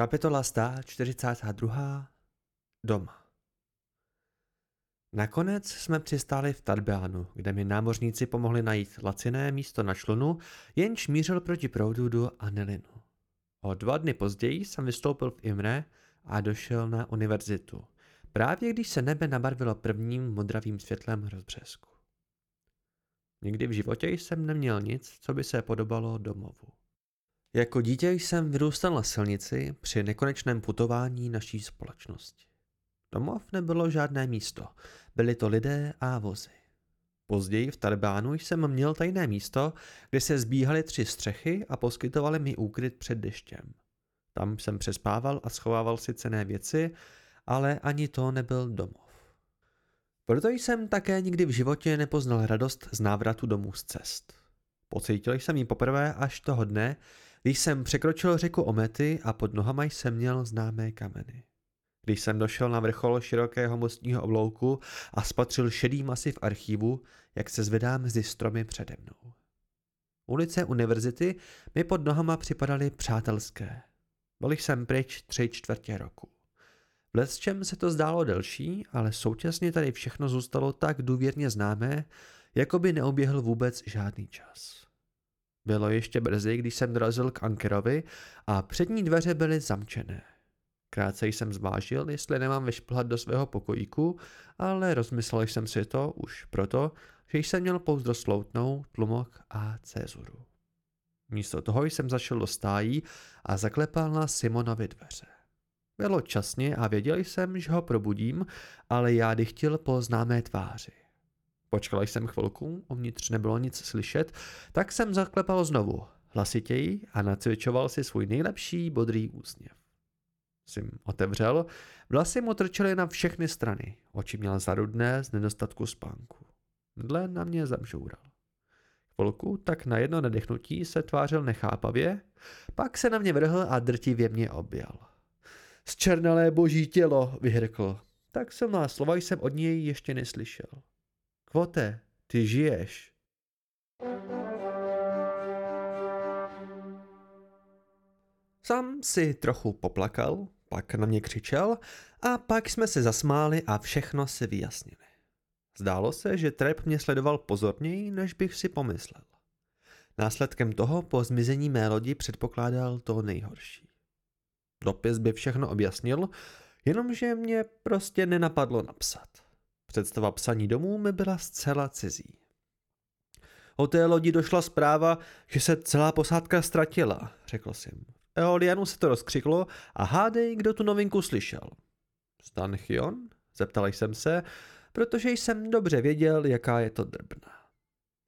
Kapitola 142. Doma. Nakonec jsme přistáli v Tadbeanu, kde mi námořníci pomohli najít laciné místo na člunu, jenž mířil proti proudu do Anelinu. O dva dny později jsem vystoupil v Imre a došel na univerzitu, právě když se nebe nabarvilo prvním modravým světlem rozbřesku. Nikdy v životě jsem neměl nic, co by se podobalo domovu. Jako dítě jsem vyrůstal na silnici při nekonečném putování naší společnosti. Domov nebylo žádné místo, byly to lidé a vozy. Později v Tarbánu jsem měl tajné místo, kde se zbíhaly tři střechy a poskytovali mi úkryt před deštěm. Tam jsem přespával a schovával si cené věci, ale ani to nebyl domov. Proto jsem také nikdy v životě nepoznal radost z návratu domů z cest. Pocítil jsem ji poprvé až toho dne, když jsem překročil řeku Omety a pod nohama jsem měl známé kameny. Když jsem došel na vrchol širokého mostního oblouku a spatřil šedý masy v archivu, jak se zvedá mezi stromy přede mnou. Ulice univerzity mi pod nohama připadaly přátelské. Byl jsem pryč tři čtvrtě roku. V lesčem se to zdálo delší, ale současně tady všechno zůstalo tak důvěrně známé, jako by neoběhl vůbec žádný čas. Bylo ještě brzy, když jsem dorazil k Ankerovi a přední dveře byly zamčené. Krátce jsem zvážil, jestli nemám vyšplhat do svého pokojíku, ale rozmyslel jsem si to už proto, že jsem měl pouze sloutnou, tlumok a cezuru. Místo toho jsem zašel do stájí a zaklepal na Simonovi dveře. Bylo časně a věděl jsem, že ho probudím, ale já chtěl po známé tváři. Počkal jsem chvilku, uvnitř nebylo nic slyšet, tak jsem zaklepal znovu, hlasitěji a nacvičoval si svůj nejlepší bodrý úsměv. Sim otevřel, vlasy mu trčely na všechny strany, oči měl zarudné z nedostatku spánku. Dle na mě zamžoural. Chvilku tak na jedno nadechnutí se tvářil nechápavě, pak se na mě vrhl a drtivě mě objal. Zčernalé boží tělo, vyhrkl. Tak silná slova jsem od něj ještě neslyšel. Kvote, ty žiješ. Sam si trochu poplakal, pak na mě křičel a pak jsme se zasmáli a všechno se vyjasnili. Zdálo se, že Trep mě sledoval pozorněji, než bych si pomyslel. Následkem toho po zmizení mé lodi předpokládal to nejhorší. Dopis by všechno objasnil, jenomže mě prostě nenapadlo napsat. Představa psaní domů mi byla zcela cizí. O té lodi došla zpráva, že se celá posádka ztratila, řekl jsem. Eolianu se to rozkřiklo a hádej, kdo tu novinku slyšel. Stan Chion? Zeptal jsem se, protože jsem dobře věděl, jaká je to drbna.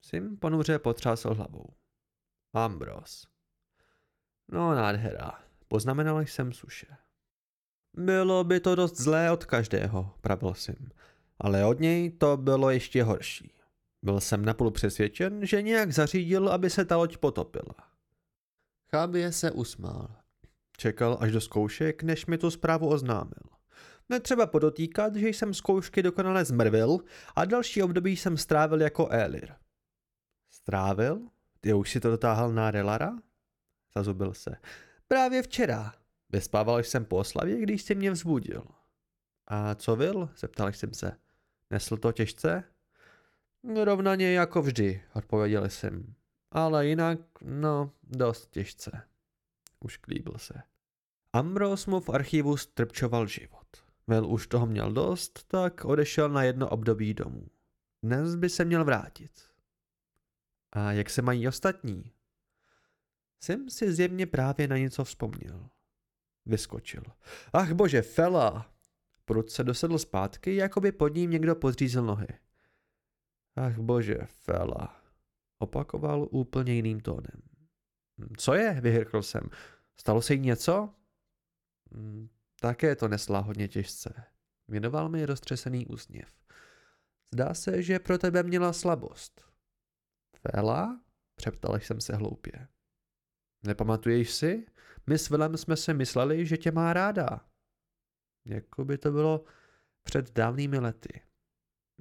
Sim ponuře potřásl hlavou. Ambros. No nádhera, poznamenal jsem suše. Bylo by to dost zlé od každého, pravil jsem, ale od něj to bylo ještě horší. Byl jsem napůl přesvědčen, že nějak zařídil, aby se ta loď potopila. Chábě se usmál. Čekal až do zkoušek, než mi tu zprávu oznámil. Netřeba podotýkat, že jsem zkoušky dokonale zmrvil a další období jsem strávil jako Elir. Strávil? Ty už si to dotáhl na Relara? Zazubil se. Právě včera. Vyspával jsem po oslavě, když jsi mě vzbudil. A co vil? Zeptal jsem se. Nesl to těžce? Rovnaně jako vždy, odpověděl jsem. Ale jinak, no, dost těžce. Už klíbil se. Ambrose mu v archivu strpčoval život. Vel už toho měl dost, tak odešel na jedno období domů. Dnes by se měl vrátit. A jak se mají ostatní? Sim si zjevně právě na něco vzpomněl. Vyskočil. Ach bože, fela! Prud se dosedl zpátky, jako by pod ním někdo podřízl nohy. Ach bože, fela. Opakoval úplně jiným tónem. Co je? Vyhrkl jsem. Stalo se jí něco? Hm, také to nesla hodně těžce. Věnoval mi roztřesený úsměv. Zdá se, že pro tebe měla slabost. Fela? Přeptal jsem se hloupě. Nepamatuješ si? My s Vilem jsme si mysleli, že tě má ráda. Jako by to bylo před dávnými lety.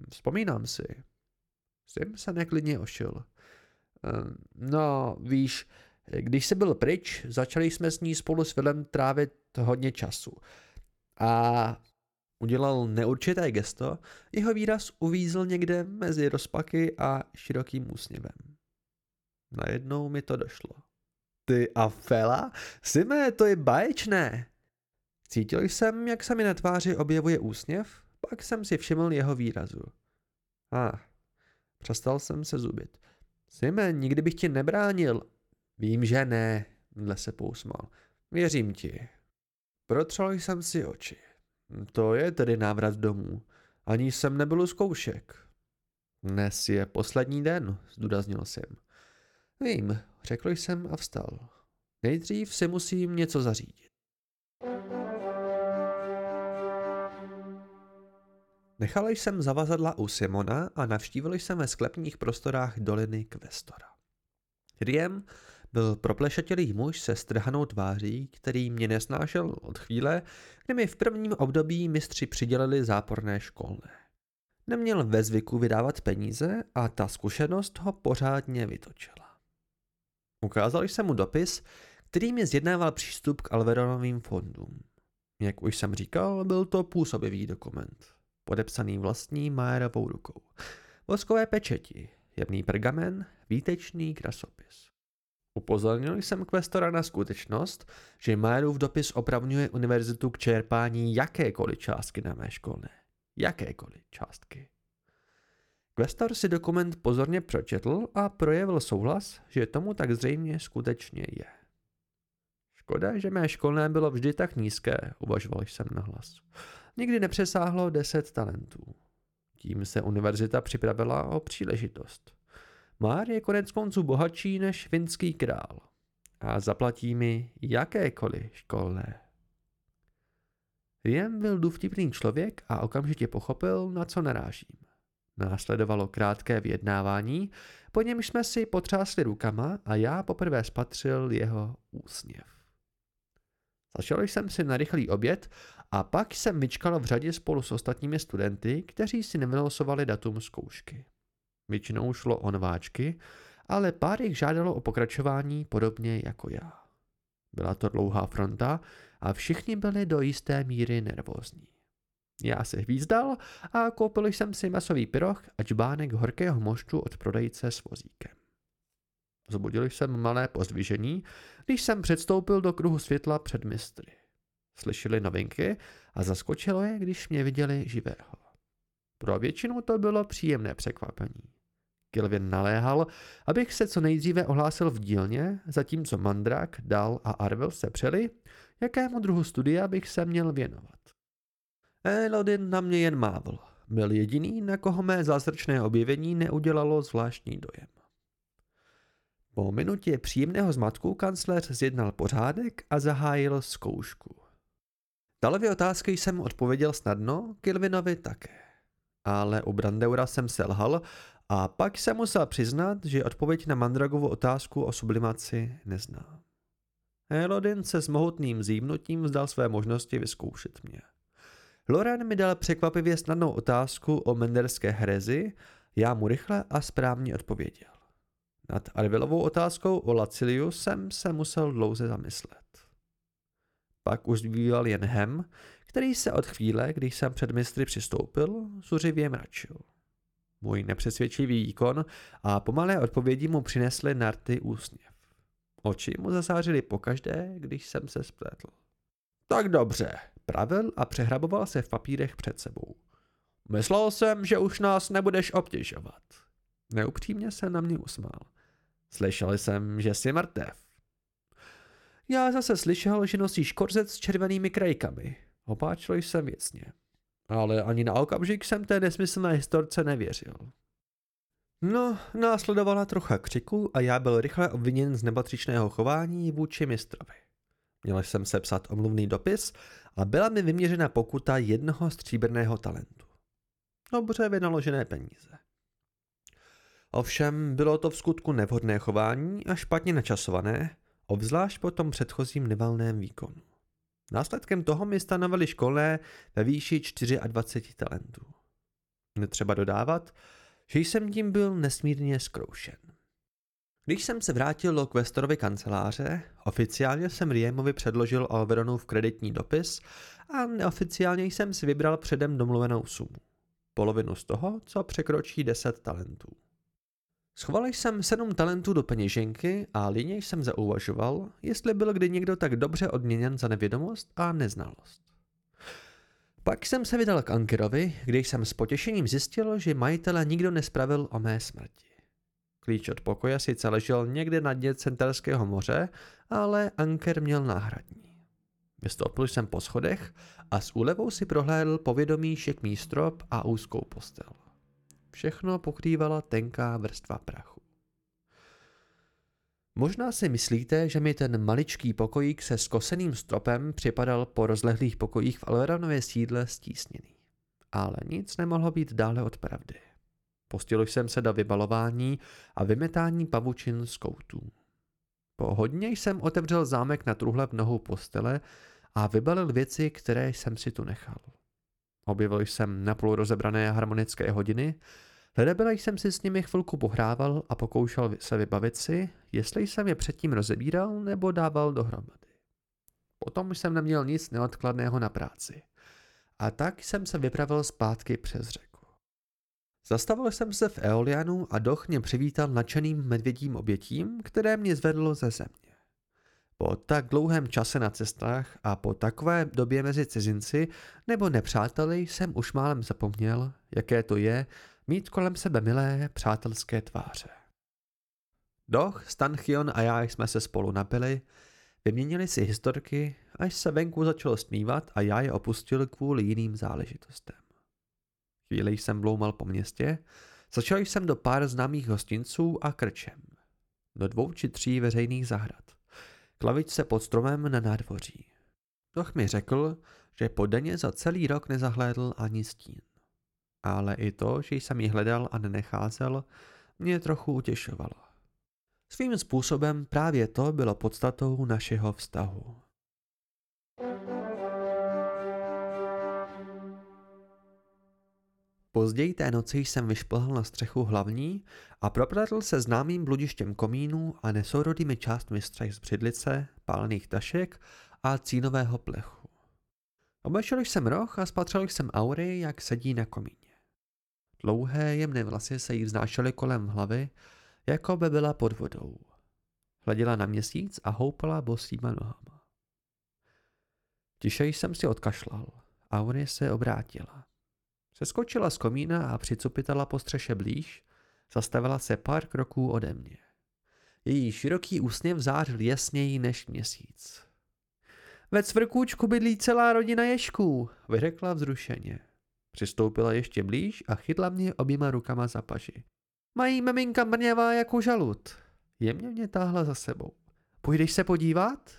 Vzpomínám si. Sim se neklidně ošil. Ehm, no, víš, Když se byl pryč, začali jsme s ní spolu s Vilem trávit hodně času. A udělal neurčité gesto, jeho výraz uvízl někde mezi rozpaky a širokým úsměvem. Najednou mi to došlo. Ty a Fela? Sime, to je baječné. Cítil jsem, jak se mi na tváři objevuje úsměv, pak jsem si všiml jeho výrazu. A, ah, přestal jsem se zubit. Sime, nikdy bych ti nebránil. Vím, že ne, dle se pousmal. Věřím ti. Protřel jsem si oči. To je tedy návrat domů. Ani jsem nebyl u zkoušek. Dnes je poslední den, zdůraznil jsem. Vím, řekl jsem a vstal. Nejdřív si musím něco zařídit. Nechal jsem zavazadla u Simona a navštívil jsem ve sklepních prostorách doliny Kvestora. Riem byl proplešatělý muž se strhanou tváří, který mě nesnášel od chvíle, kdy mi v prvním období mistři přidělili záporné školné. Neměl ve zvyku vydávat peníze a ta zkušenost ho pořádně vytočila. Ukázal jsem mu dopis, který mi zjednával přístup k Alveronovým fondům. Jak už jsem říkal, byl to působivý dokument, podepsaný vlastní Majerovou rukou. Voskové pečeti, jemný pergamen, výtečný krasopis. Upozornil jsem kvestora na skutečnost, že Majerův dopis opravňuje univerzitu k čerpání jakékoliv částky na mé školné. Jakékoliv částky. Kvestor si dokument pozorně pročetl a projevil souhlas, že tomu tak zřejmě skutečně je. Škoda, že mé školné bylo vždy tak nízké, uvažoval jsem nahlas. Nikdy nepřesáhlo deset talentů. Tím se univerzita připravila o příležitost. Már je konec konců bohatší než finský král a zaplatí mi jakékoliv školné. Jen byl důvtipný člověk a okamžitě pochopil, na co narážím. Následovalo krátké vyjednávání, po němž jsme si potřásli rukama a já poprvé spatřil jeho úsměv. Začal jsem si na rychlý oběd a pak jsem vyčkal v řadě spolu s ostatními studenty, kteří si nevylosovali datum zkoušky. Většinou šlo o nováčky, ale pár jich žádalo o pokračování podobně jako já. Byla to dlouhá fronta a všichni byli do jisté míry nervózní. Já se hvízdal a koupil jsem si masový pyroch a čbánek horkého moštu od prodejce s vozíkem. Zbudil jsem malé pozdvižení, když jsem předstoupil do kruhu světla před mistry. Slyšeli novinky a zaskočilo je, když mě viděli živého. Pro většinu to bylo příjemné překvapení. Kilvin naléhal, abych se co nejdříve ohlásil v dílně, zatímco Mandrak, Dal a Arvel se přeli, jakému druhu studia bych se měl věnovat. Elodin na mě jen mávl. Byl jediný, na koho mé zázračné objevení neudělalo zvláštní dojem. Po minutě příjemného zmatku kancléř zjednal pořádek a zahájil zkoušku. Dalovy otázky jsem odpověděl snadno, Kilvinovi také. Ale u Brandeura jsem selhal a pak jsem musel přiznat, že odpověď na Mandragovu otázku o sublimaci nezná. Elodin se s mohutným zívnutím vzdal své možnosti vyzkoušet mě. Loren mi dal překvapivě snadnou otázku o menderské herezi, já mu rychle a správně odpověděl. Nad Arvilovou otázkou o Laciliu jsem se musel dlouze zamyslet. Pak už zbýval jen Hem, který se od chvíle, když jsem před mistry přistoupil, zuřivě mračil. Můj nepřesvědčivý výkon a pomalé odpovědi mu přinesly narty úsměv. Oči mu zasářily pokaždé, když jsem se spletl. Tak dobře, pravil a přehraboval se v papírech před sebou. Myslel jsem, že už nás nebudeš obtěžovat. Neupřímně se na mě usmál. Slyšel jsem, že jsi mrtev. Já zase slyšel, že nosíš korzet s červenými krajkami. Opáčil jsem věcně. Ale ani na okamžik jsem té nesmyslné historce nevěřil. No, následovala trocha křiku a já byl rychle obviněn z nepatřičného chování vůči mistrovi. Měl jsem sepsat omluvný dopis a byla mi vyměřena pokuta jednoho stříbrného talentu. Dobře vynaložené peníze. Ovšem bylo to v skutku nevhodné chování a špatně načasované, obzvlášť po tom předchozím nevalném výkonu. Následkem toho mi stanovili školné ve výši 24 talentů. Netřeba dodávat, že jsem tím byl nesmírně zkroušen. Když jsem se vrátil do Questorovy kanceláře, oficiálně jsem Riemovi předložil Alveronův kreditní dopis a neoficiálně jsem si vybral předem domluvenou sumu. Polovinu z toho, co překročí 10 talentů. Schoval jsem sedm talentů do peněženky a líně jsem zauvažoval, jestli byl kdy někdo tak dobře odměněn za nevědomost a neznalost. Pak jsem se vydal k Ankerovi, kde jsem s potěšením zjistil, že majitele nikdo nespravil o mé smrti. Klíč od pokoje sice ležel někde na dně Centerského moře, ale Anker měl náhradní. Vystoupil jsem po schodech a s úlevou si prohlédl povědomý šikmý strop a úzkou postel. Všechno pokrývala tenká vrstva prachu. Možná si myslíte, že mi ten maličký pokojík se skoseným stropem připadal po rozlehlých pokojích v Alveranově sídle stísněný. Ale nic nemohlo být dále od pravdy. Postil jsem se do vybalování a vymetání pavučin z koutů. Po hodně jsem otevřel zámek na truhle v nohou postele a vybalil věci, které jsem si tu nechal. Objevil jsem napůl rozebrané harmonické hodiny, hledabila jsem si s nimi chvilku pohrával a pokoušel se vybavit si, jestli jsem je předtím rozebíral nebo dával dohromady. Potom jsem neměl nic neodkladného na práci. A tak jsem se vypravil zpátky přes řeku. Zastavil jsem se v Eolianu a Doch mě přivítal nadšeným medvědím obětím, které mě zvedlo ze země. Po tak dlouhém čase na cestách a po takové době mezi cizinci nebo nepřáteli jsem už málem zapomněl, jaké to je mít kolem sebe milé přátelské tváře. Doch, Stanchion a já jsme se spolu napili, vyměnili si historky, až se venku začalo smívat a já je opustil kvůli jiným záležitostem. Chvíli jsem bloumal po městě, začal jsem do pár známých hostinců a krčem. Do dvou či tří veřejných zahrad klavičce pod stromem na nádvoří. Doch mi řekl, že po denně za celý rok nezahlédl ani stín. Ale i to, že jsem ji hledal a nenecházel, mě trochu utěšovalo. Svým způsobem právě to bylo podstatou našeho vztahu. Později té noci jsem vyšplhl na střechu hlavní a propradl se známým bludištěm komínů a nesourodými částmi střech z břidlice, pálených tašek a cínového plechu. Obešel jsem roh a spatřil jsem Aury, jak sedí na komíně. Dlouhé jemné vlasy se jí vznášely kolem hlavy, jako by byla pod vodou. Hleděla na měsíc a houpala bosýma nohama. Tiše jsem si odkašlal. Aury se obrátila. Seskočila z komína a přicupitala po střeše blíž, zastavila se pár kroků ode mě. Její široký úsměv zářil jasněji než měsíc. Ve cvrkůčku bydlí celá rodina ješků, vyřekla vzrušeně. Přistoupila ještě blíž a chytla mě oběma rukama za paži. Mají maminka mrňavá jako žalud. Jemně mě táhla za sebou. Půjdeš se podívat?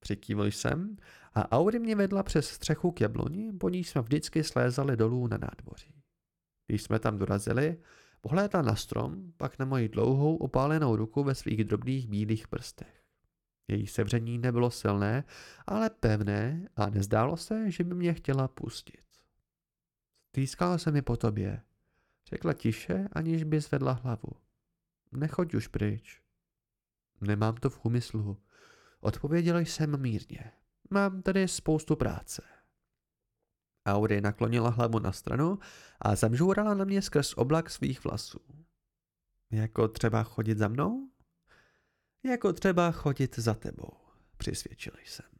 Přikývl jsem a Auri mě vedla přes střechu k jabloni, po ní jsme vždycky slézali dolů na nádvoří. Když jsme tam dorazili, pohlédla na strom, pak na moji dlouhou opálenou ruku ve svých drobných bílých prstech. Její sevření nebylo silné, ale pevné a nezdálo se, že by mě chtěla pustit. Stýskala se mi po tobě, řekla tiše, aniž by zvedla hlavu. Nechoď už pryč. Nemám to v úmyslu, odpověděla jsem mírně. Mám tady spoustu práce. Auri naklonila hlavu na stranu a zamžůrala na mě skrz oblak svých vlasů. Jako třeba chodit za mnou? Jako třeba chodit za tebou, přisvědčil jsem.